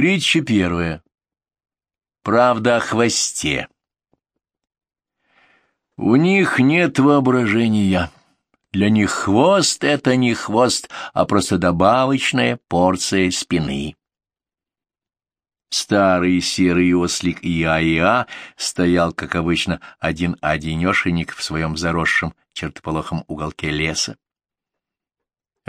Притча первая. Правда о хвосте. У них нет воображения. Для них хвост — это не хвост, а просто добавочная порция спины. Старый серый ослик Иа-Иа стоял, как обычно, один-одинешенек в своем заросшем чертополохом уголке леса.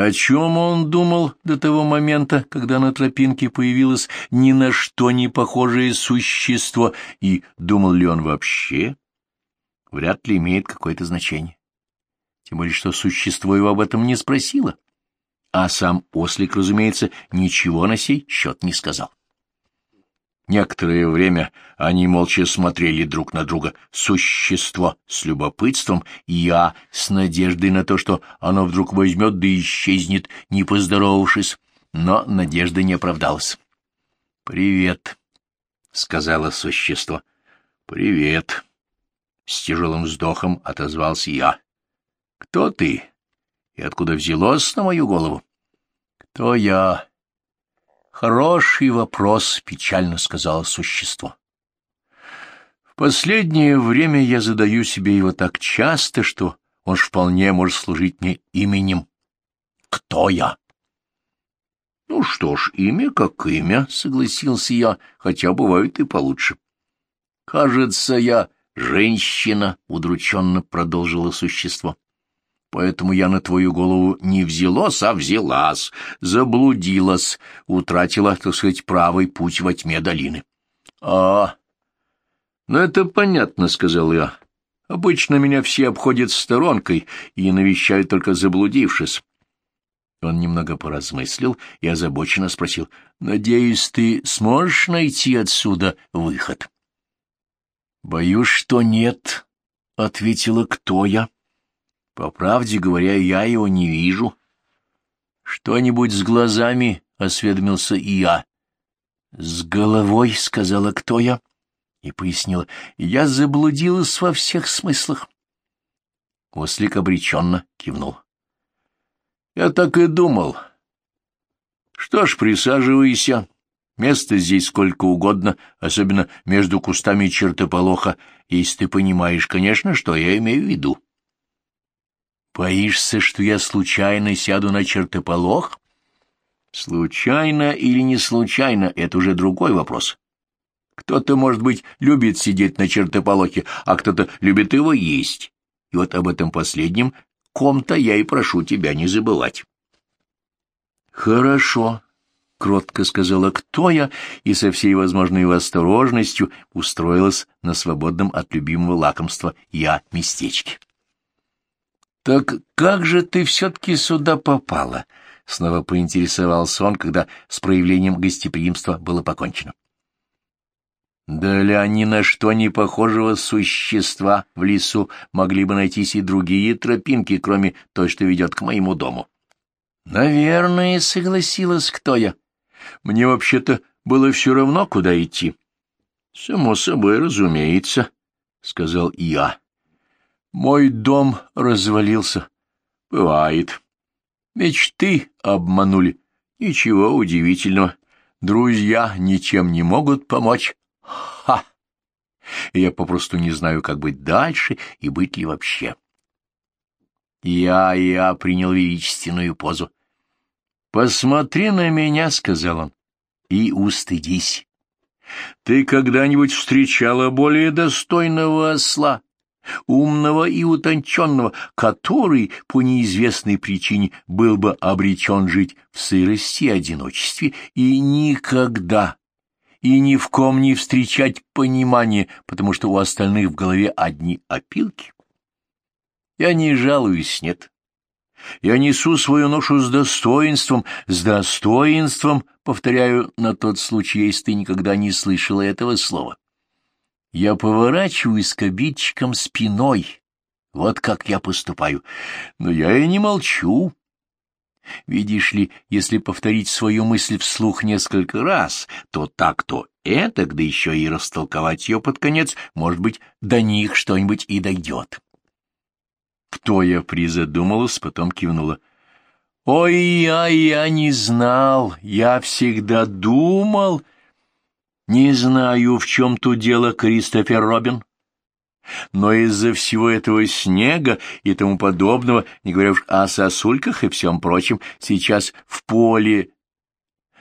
О чем он думал до того момента, когда на тропинке появилось ни на что не похожее существо, и думал ли он вообще, вряд ли имеет какое-то значение. Тем более, что существо его об этом не спросило, а сам ослик, разумеется, ничего на сей счет не сказал. Некоторое время они молча смотрели друг на друга, существо с любопытством, и я с надеждой на то, что оно вдруг возьмет да исчезнет, не поздоровавшись, но надежда не оправдалась. — Привет, — сказала существо. — Привет. С тяжелым вздохом отозвался я. — Кто ты? И откуда взялось на мою голову? — Кто я? Хороший вопрос, печально сказала существо. В последнее время я задаю себе его так часто, что он вполне может служить мне именем. Кто я? Ну что ж, имя как имя, согласился я, хотя бывает и получше. Кажется, я женщина, удрученно продолжило существо. Поэтому я на твою голову не взялась, а взялась, заблудилась, утратила, так сказать, правый путь во тьме долины. — А, ну это понятно, — сказал я. Обычно меня все обходят сторонкой и навещают только заблудившись. Он немного поразмыслил и озабоченно спросил, — Надеюсь, ты сможешь найти отсюда выход? — Боюсь, что нет, — ответила кто я. — по правде говоря, я его не вижу. Что-нибудь с глазами, — осведомился и я. С головой, — сказала кто я, и пояснила, — я заблудилась во всех смыслах. Ослик обреченно кивнул. Я так и думал. Что ж, присаживайся. Место здесь сколько угодно, особенно между кустами чертополоха, если ты понимаешь, конечно, что я имею в виду. Боишься, что я случайно сяду на чертополох? Случайно или не случайно — это уже другой вопрос. Кто-то, может быть, любит сидеть на чертополохе, а кто-то любит его есть. И вот об этом последнем ком-то я и прошу тебя не забывать. Хорошо, — кротко сказала кто я, и со всей возможной осторожностью устроилась на свободном от любимого лакомства я местечке. — Так как же ты все-таки сюда попала? — снова поинтересовался он, когда с проявлением гостеприимства было покончено. Да ли они на что не похожего существа в лесу могли бы найтись и другие тропинки, кроме той, что ведет к моему дому? — Наверное, согласилась кто я. Мне вообще-то было все равно, куда идти. — Само собой, разумеется, — сказал я. Мой дом развалился. Бывает. Мечты обманули. Ничего удивительного. Друзья ничем не могут помочь. Ха! Я попросту не знаю, как быть дальше и быть ли вообще. Я, я принял величественную позу. «Посмотри на меня», — сказал он, — «и устыдись. Ты когда-нибудь встречала более достойного осла?» Умного и утонченного, который по неизвестной причине был бы обречен жить в сырости и одиночестве и никогда и ни в ком не встречать понимания, потому что у остальных в голове одни опилки. Я не жалуюсь, нет. Я несу свою ношу с достоинством, с достоинством, повторяю, на тот случай, если ты никогда не слышала этого слова. Я поворачиваюсь к обидчикам спиной. Вот как я поступаю. Но я и не молчу. Видишь ли, если повторить свою мысль вслух несколько раз, то так, то это, да еще и растолковать ее под конец, может быть, до них что-нибудь и дойдет. Кто я призадумалась, потом кивнула. «Ой, я, я не знал, я всегда думал...» Не знаю, в чем тут дело, Кристофер Робин, но из-за всего этого снега и тому подобного, не говоря уж о сосульках и всем прочем, сейчас в поле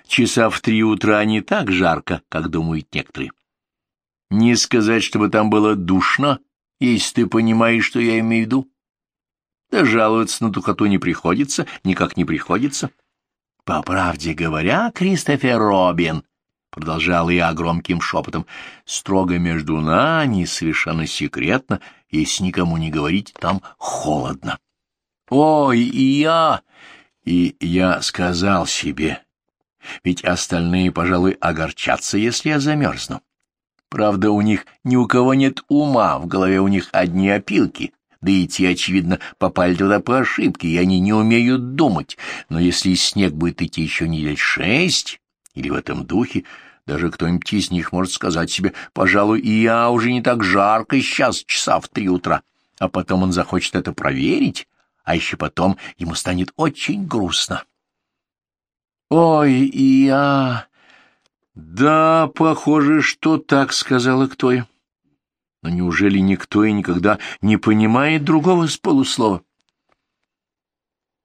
часа в три утра не так жарко, как думают некоторые. Не сказать, чтобы там было душно, если ты понимаешь, что я имею в виду. Да жаловаться на духоту не приходится, никак не приходится. По правде говоря, Кристофер Робин, — продолжал я громким шепотом, — строго между нами, совершенно секретно, если никому не говорить, там холодно. Ой, и я... И я сказал себе, ведь остальные, пожалуй, огорчатся, если я замерзну. Правда, у них ни у кого нет ума, в голове у них одни опилки, да и те, очевидно, попали туда по ошибке, и они не умеют думать. Но если снег будет идти еще недель шесть, или в этом духе, даже кто-нибудь из них может сказать себе, пожалуй, и я уже не так жарко сейчас, часа в три утра, а потом он захочет это проверить, а еще потом ему станет очень грустно. Ой, и я... Да, похоже, что так сказала кто-то. Но неужели никто и никогда не понимает другого с полуслова?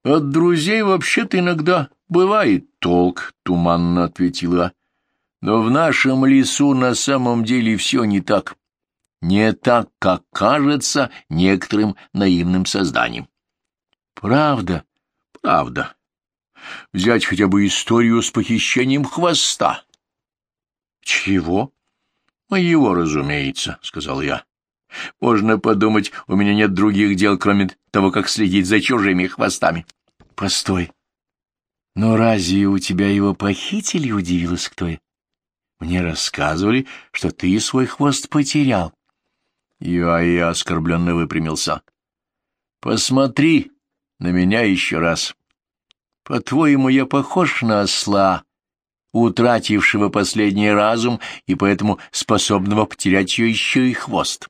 От друзей вообще-то иногда бывает толк, — туманно ответила. Но в нашем лесу на самом деле все не так. Не так, как кажется некоторым наивным созданием. Правда, правда. Взять хотя бы историю с похищением хвоста. Чего? Моего, разумеется, — сказал я. Можно подумать, у меня нет других дел, кроме того, как следить за чужими хвостами. Постой. Но разве у тебя его похитили, удивилась кто я? Мне рассказывали, что ты свой хвост потерял. Я и оскорбленно выпрямился. Посмотри на меня еще раз. По-твоему, я похож на осла, утратившего последний разум и поэтому способного потерять ее еще и хвост.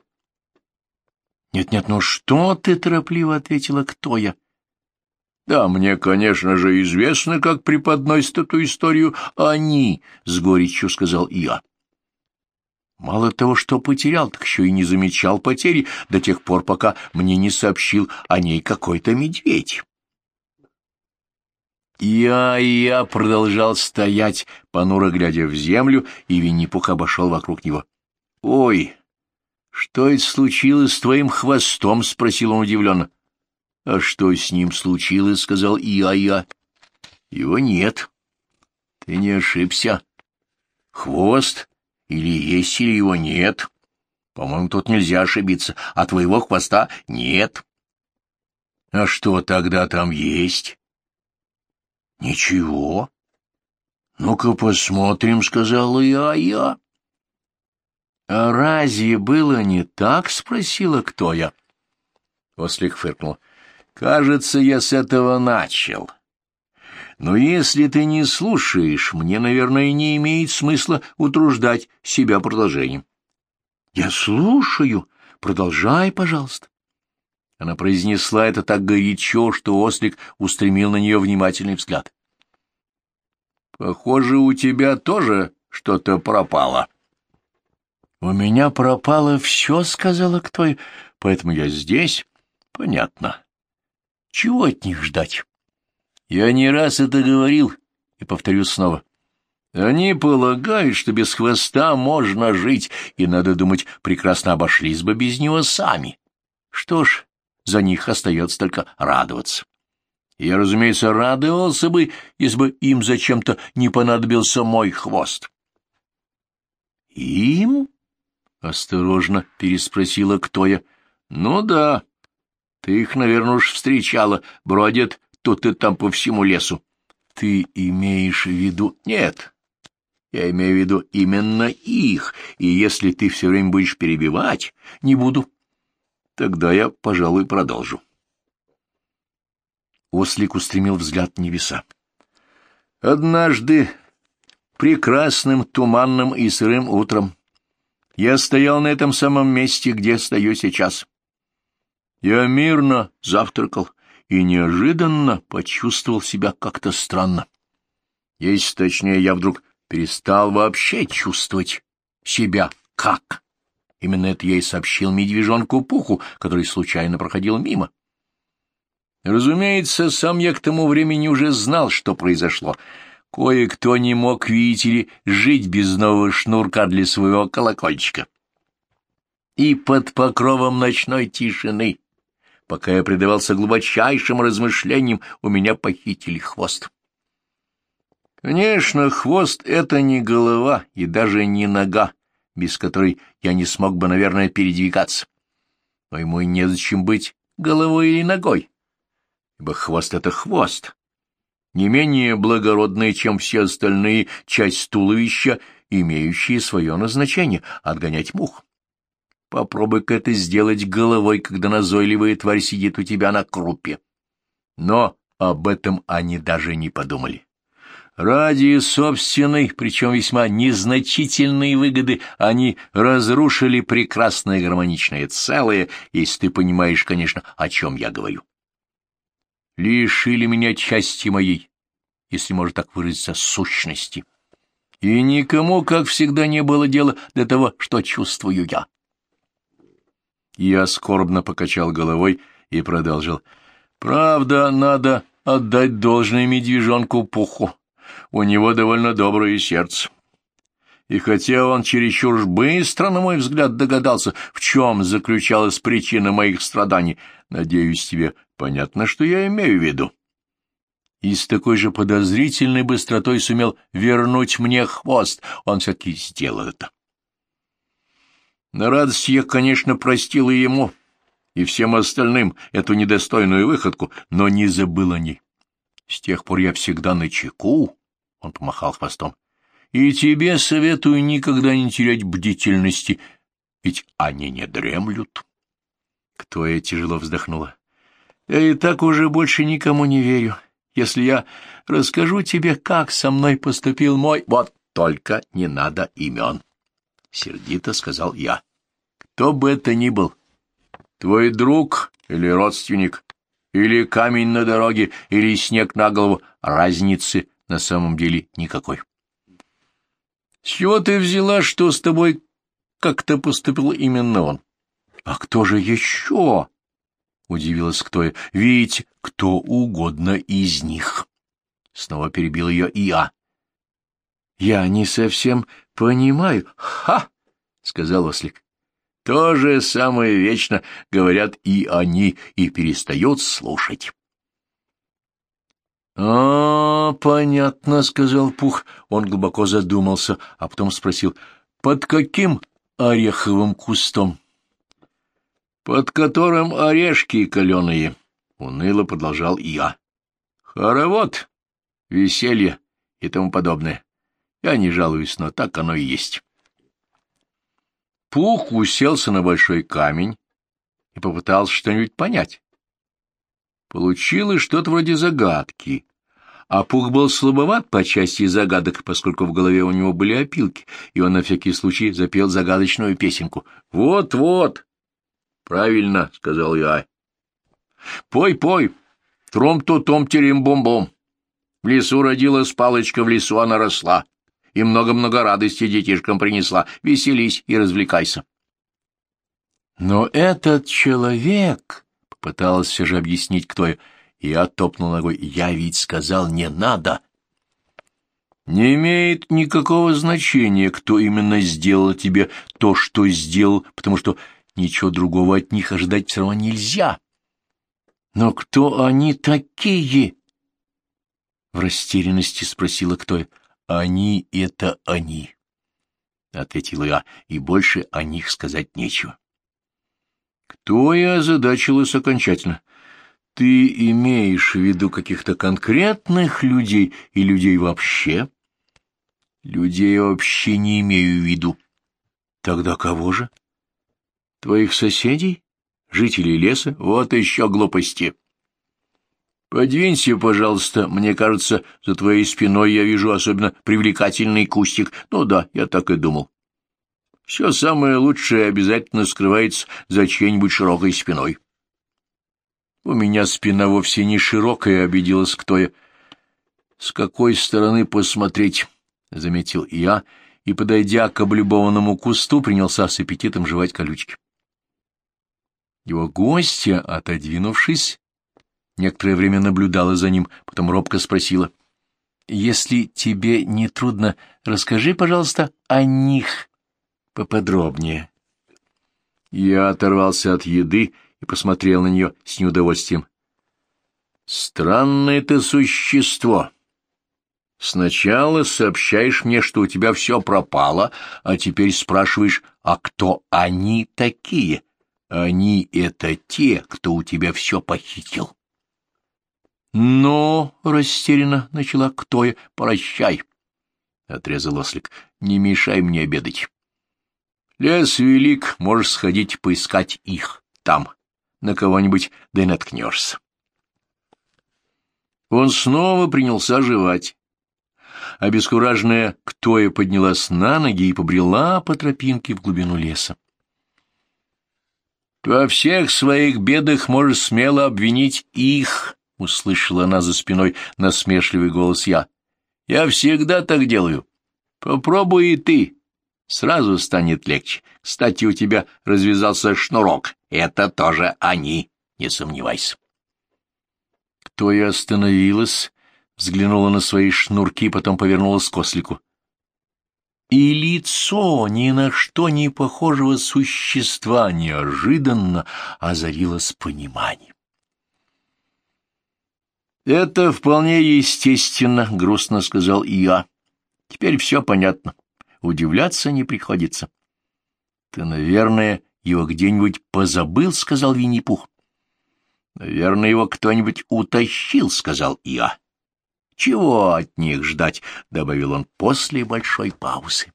«Нет-нет, ну что ты?» — торопливо ответила кто я. «Да, мне, конечно же, известно, как преподносят эту историю они», — с горечью сказал я. Мало того, что потерял, так еще и не замечал потери до тех пор, пока мне не сообщил о ней какой-то медведь. Я я продолжал стоять, понуро глядя в землю, и Винни-Пух обошел вокруг него. — Ой, что это случилось с твоим хвостом? — спросил он удивленно. — А что с ним случилось? — сказал я-я. — Его нет. Ты не ошибся. Хвост или есть, или его нет. По-моему, тут нельзя ошибиться, а твоего хвоста нет. — А что тогда там есть? — Ничего. — Ну-ка посмотрим, — сказала я-я. — А разве было не так? — спросила кто я. Ослик фыркнул. — Кажется, я с этого начал. Но если ты не слушаешь, мне, наверное, не имеет смысла утруждать себя продолжением. — Я слушаю. Продолжай, пожалуйста. Она произнесла это так горячо, что ослик устремил на нее внимательный взгляд. — Похоже, у тебя тоже что-то пропало. — У меня пропало все, — сказала кто, — поэтому я здесь. — Понятно. Чего от них ждать? Я не раз это говорил и повторю снова. Они полагают, что без хвоста можно жить, и, надо думать, прекрасно обошлись бы без него сами. Что ж, за них остается только радоваться. Я, разумеется, радовался бы, если бы им зачем-то не понадобился мой хвост. «Им?» — осторожно переспросила кто я. «Ну да, ты их, наверное, уж встречала, бродят тут и там по всему лесу. Ты имеешь в виду...» «Нет, я имею в виду именно их, и если ты все время будешь перебивать, не буду». Тогда я, пожалуй, продолжу. Ослик устремил взгляд в небеса. Однажды, прекрасным, туманным и сырым утром, я стоял на этом самом месте, где стою сейчас. Я мирно завтракал и неожиданно почувствовал себя как-то странно. Если точнее, я вдруг перестал вообще чувствовать себя как. Именно это я и сообщил медвежонку Пуху, который случайно проходил мимо. Разумеется, сам я к тому времени уже знал, что произошло. Кое-кто не мог, видите ли, жить без нового шнурка для своего колокольчика. И под покровом ночной тишины, пока я предавался глубочайшим размышлениям, у меня похитили хвост. Конечно, хвост — это не голова и даже не нога, без которой я не смог бы, наверное, передвигаться. Но ему и незачем быть головой или ногой ибо хвост — это хвост, не менее благородная, чем все остальные, часть туловища, имеющие свое назначение — отгонять мух. Попробуй-ка это сделать головой, когда назойливая тварь сидит у тебя на крупе. Но об этом они даже не подумали. Ради собственной, причем весьма незначительной выгоды, они разрушили прекрасное гармоничное целое, если ты понимаешь, конечно, о чем я говорю лишили меня части моей, если можно так выразиться, сущности. И никому, как всегда, не было дела до того, что чувствую я. Я скорбно покачал головой и продолжил. Правда, надо отдать должное медвежонку Пуху. У него довольно доброе сердце. И хотя он чересчур уж быстро, на мой взгляд, догадался, в чем заключалась причина моих страданий, надеюсь, тебе Понятно, что я имею в виду. И с такой же подозрительной быстротой сумел вернуть мне хвост. Он все-таки сделал это. На радость я, конечно, простил и ему, и всем остальным эту недостойную выходку, но не забыл о ней. С тех пор я всегда на чеку, — он помахал хвостом, — и тебе советую никогда не терять бдительности, ведь они не дремлют. Кто я тяжело вздохнула. Я и так уже больше никому не верю. Если я расскажу тебе, как со мной поступил мой... Вот только не надо имен, — сердито сказал я. Кто бы это ни был, твой друг или родственник, или камень на дороге, или снег на голову, разницы на самом деле никакой. С чего ты взяла, что с тобой как-то поступил именно он? А кто же еще? — удивилась Ктоя. — Ведь кто угодно из них. Снова перебил ее и я. — Я не совсем понимаю. — Ха! — сказал ослик. — То же самое вечно говорят и они, и перестают слушать. — А, понятно, — сказал Пух. Он глубоко задумался, а потом спросил, — под каким ореховым кустом? — под которым орешки каленые, — уныло продолжал я. Хоровод, веселье и тому подобное. Я не жалуюсь, но так оно и есть. Пух уселся на большой камень и попытался что-нибудь понять. Получилось что-то вроде загадки, а Пух был слабоват по части загадок, поскольку в голове у него были опилки, и он на всякий случай запел загадочную песенку. «Вот-вот, Правильно, — сказал я. Пой, пой, тром-то-том терем-бом-бом. В лесу родилась палочка, в лесу она росла, и много-много радости детишкам принесла. Веселись и развлекайся. Но этот человек, — попыталась все же объяснить, кто я, я топнул ногой, — я ведь сказал, не надо. Не имеет никакого значения, кто именно сделал тебе то, что сделал, потому что Ничего другого от них ожидать все равно нельзя. Но кто они такие? В растерянности спросила кто. Они — это они, — ответила я, и больше о них сказать нечего. Кто я озадачилась окончательно. Ты имеешь в виду каких-то конкретных людей и людей вообще? Людей вообще не имею в виду. Тогда кого же? — Твоих соседей? Жителей леса? Вот еще глупости. Подвинься, пожалуйста. Мне кажется, за твоей спиной я вижу особенно привлекательный кустик. Ну да, я так и думал. Все самое лучшее обязательно скрывается за чьей-нибудь широкой спиной. У меня спина вовсе не широкая, обиделась кто я. С какой стороны посмотреть? заметил я, и, подойдя к облюбованному кусту, принялся с аппетитом жевать колючки. Его гостья, отодвинувшись, некоторое время наблюдала за ним, потом робко спросила. — Если тебе не трудно, расскажи, пожалуйста, о них поподробнее. Я оторвался от еды и посмотрел на нее с неудовольствием. — Странное ты существо. Сначала сообщаешь мне, что у тебя все пропало, а теперь спрашиваешь, а кто они такие? Они — это те, кто у тебя все похитил. «Но», — растерянно начала Ктоя, — «прощай», — отрезал ослик, — «не мешай мне обедать. Лес велик, можешь сходить поискать их там, на кого-нибудь, да и наткнешься». Он снова принялся жевать. Обескураженная Ктоя поднялась на ноги и побрела по тропинке в глубину леса. «Во всех своих бедах можешь смело обвинить их», — услышала она за спиной насмешливый голос я. — Я всегда так делаю. Попробуй и ты. Сразу станет легче. Кстати, у тебя развязался шнурок. Это тоже они, не сомневайся. Кто и остановилась, взглянула на свои шнурки, потом повернулась к ослику. И лицо ни на что не похожего существа неожиданно озарилось пониманием. «Это вполне естественно», — грустно сказал я. «Теперь все понятно. Удивляться не приходится». «Ты, наверное, его где-нибудь позабыл», — сказал Винни-Пух. «Наверное, его кто-нибудь утащил», — сказал я. «Чего от них ждать?» — добавил он после большой паузы.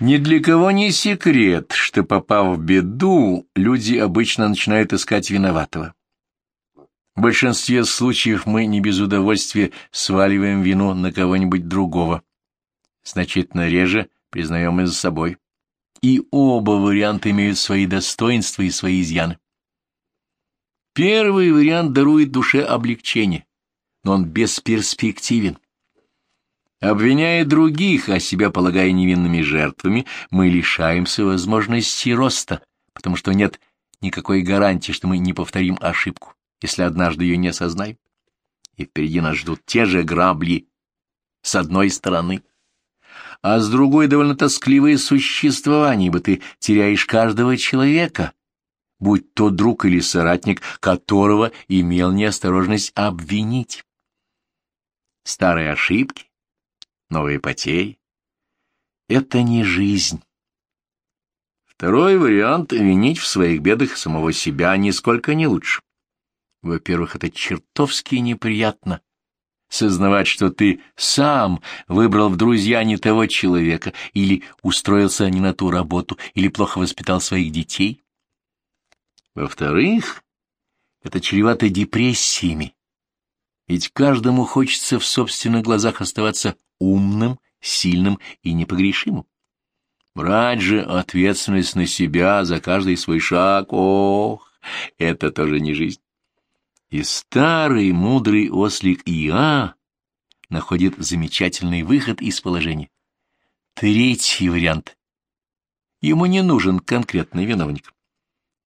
Ни для кого не секрет, что, попав в беду, люди обычно начинают искать виноватого. В большинстве случаев мы не без удовольствия сваливаем вину на кого-нибудь другого. Значительно реже признаем и за собой. И оба варианта имеют свои достоинства и свои изъяны. Первый вариант дарует душе облегчение, но он бесперспективен. Обвиняя других, а себя полагая невинными жертвами, мы лишаемся возможности роста, потому что нет никакой гарантии, что мы не повторим ошибку если однажды ее не осознаем. И впереди нас ждут те же грабли с одной стороны, а с другой довольно тоскливое существование, ибо ты теряешь каждого человека, будь то друг или соратник, которого имел неосторожность обвинить. Старые ошибки, новые потери — это не жизнь. Второй вариант — винить в своих бедах самого себя нисколько не лучше. Во-первых, это чертовски неприятно сознавать, что ты сам выбрал в друзья не того человека, или устроился не на ту работу, или плохо воспитал своих детей. Во-вторых, это чревато депрессиями, ведь каждому хочется в собственных глазах оставаться умным, сильным и непогрешимым. Брать же ответственность на себя за каждый свой шаг, ох, это тоже не жизнь. И старый мудрый ослик Иа находит замечательный выход из положения. Третий вариант. Ему не нужен конкретный виновник.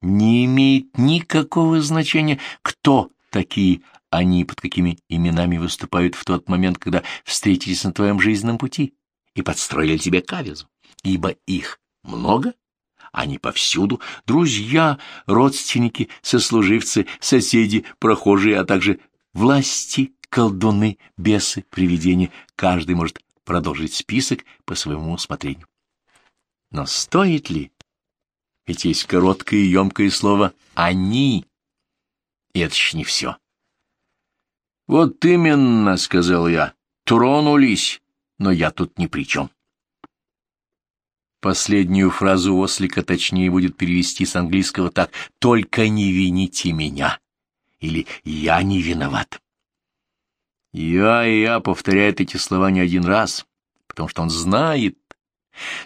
Не имеет никакого значения, кто такие они, под какими именами выступают в тот момент, когда встретились на твоем жизненном пути и подстроили тебе кавизу, ибо их много они повсюду — друзья, родственники, сослуживцы, соседи, прохожие, а также власти, колдуны, бесы, привидения. Каждый может продолжить список по своему усмотрению. Но стоит ли? Ведь есть короткое и емкое слово «они». И это еще не все. «Вот именно», — сказал я, — «тронулись, но я тут ни при чем». Последнюю фразу ослика точнее будет перевести с английского так «Только не вините меня» или «Я не виноват». «Я» и «я» повторяет эти слова не один раз, потому что он знает,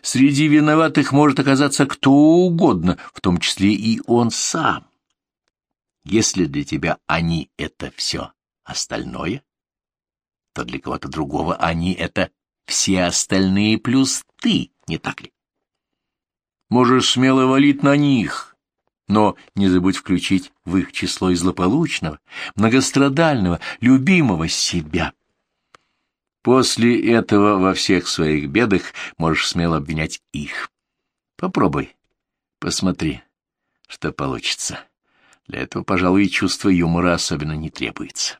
среди виноватых может оказаться кто угодно, в том числе и он сам. Если для тебя они — это все остальное, то для кого-то другого они — это все остальные плюс ты, не так ли? Можешь смело валить на них, но не забудь включить в их число и злополучного, многострадального, любимого себя. После этого во всех своих бедах можешь смело обвинять их. Попробуй, посмотри, что получится. Для этого, пожалуй, чувство юмора особенно не требуется.